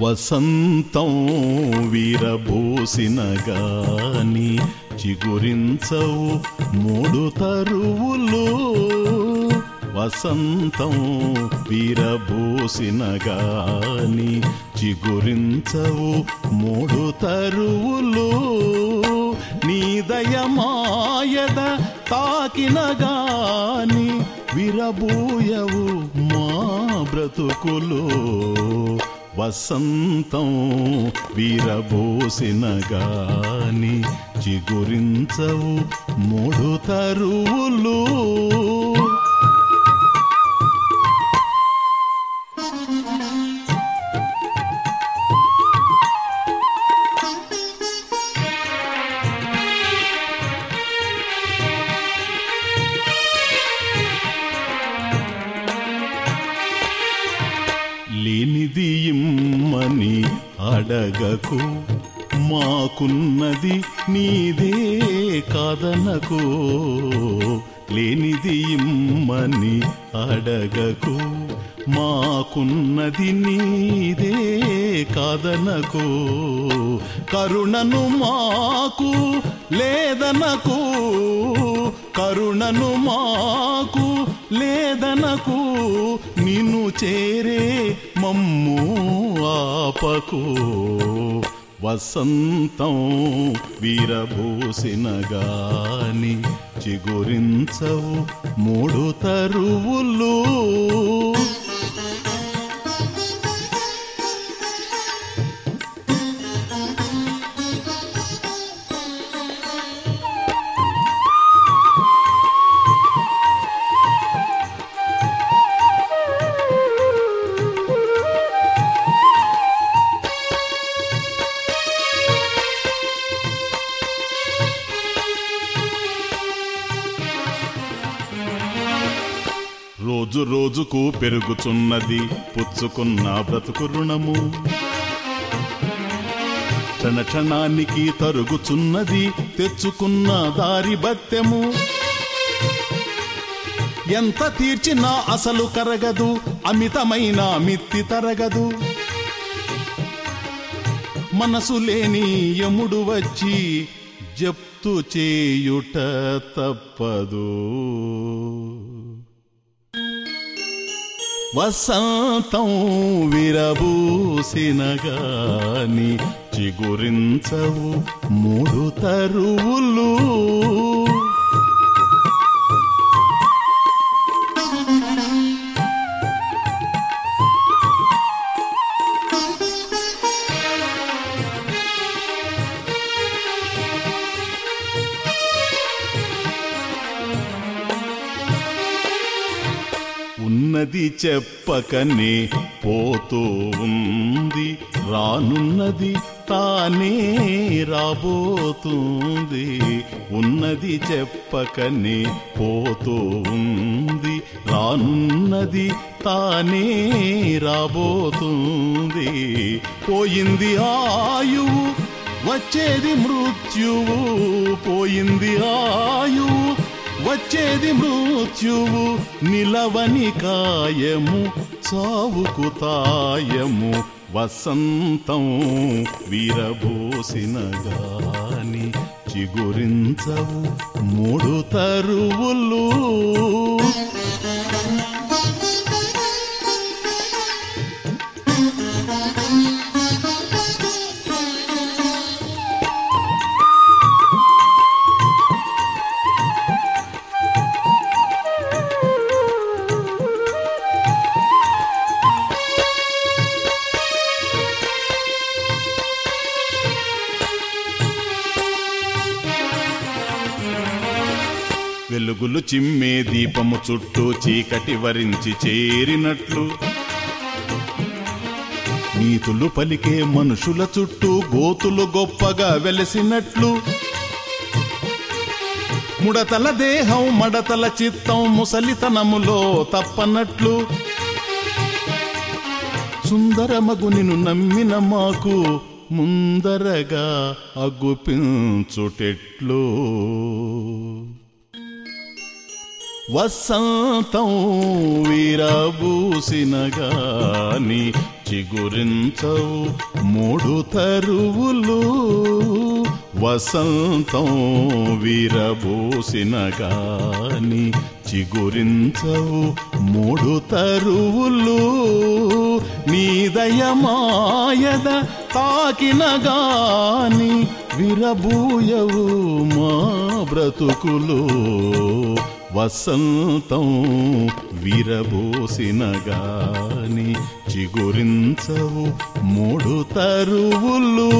వసంతం వీరభూసిన గాని చిగురించవు మూడు తరువులు. వసంతం వీరభూసిన గాని చిగురించవు మూడు తరువులు. నీదయమాయద తాకిన గాని విరబూయవు మా బ్రతుకులో. వసంతం వీరబోసిన గాని చిగురించవు మూడు తరువులు అడగకు మాకున్నది నీదే కాదనకు లేనిది ఇమ్మని అడగకు మాకున్నది నీదే కాదనకు కరుణను మాకు లేదనకు కరుణను మాకు లేదనకు నిన్ను చేరే మమ్ము ఆపకు. వసంతం వీరభూసిన గాని చిగురించవు మూడు తరువులు. రోజు రోజుకు పెరుగుచున్నది పుచ్చుకున్న బ్రతుకు రుణము. క్షణ క్షణానికి తరుగుచున్నది. తెచ్చుకున్న దారి బత్తెము ఎంత తీర్చినా అసలు కరగదు. అమితమైన మిత్తి తరగదు. మనసు లేని యముడు వచ్చి జప్తు చేయుట తప్పదు. వసంతం విరబూసిన గాని చిగురించవు మూడు తరువులు. ఉన్నది చెప్పకనే పోతూ ఉంది. రానున్నది తానే రాబోతుంది. ఉన్నది చెప్పకనే పోతూ ఉంది. రానున్నది తానే రాబోతుంది. పోయింది ఆయువు వచ్చేది మృత్యువు. పోయింది ఆయువు వచ్చేది మృత్యువు నిలవని కాయము చావుకు తాయము వసంతం వీరబోసిన గాని చిగురించవు మూడు తరువులు వెలుగులు చిమ్మే దీపము చుట్టూ చీకటి వరించి చేరినట్లు నీతులు పలికే మనుషుల చుట్టూ గోతులు గొప్పగా వెలసినట్లు. ముడతల దేహం మడతల చిత్తం ముసలితనములో తప్పనట్లు. సుందరమగు నిన్ను నమ్మిన మాకు ముందరగా అగుపించుటెట్లు. వసంతం విరబూసిన గాని చిగురించవు మూడు తరువులు. వసంతం విరబూసిన గాని చిగురించవు మూడు తరువులు. నీదయమాయద తాకిన గాని విరబూయవు మా బ్రతుకులు. వసంతం విరబోసిన గాని చిగురించవు మూడు తరువులు.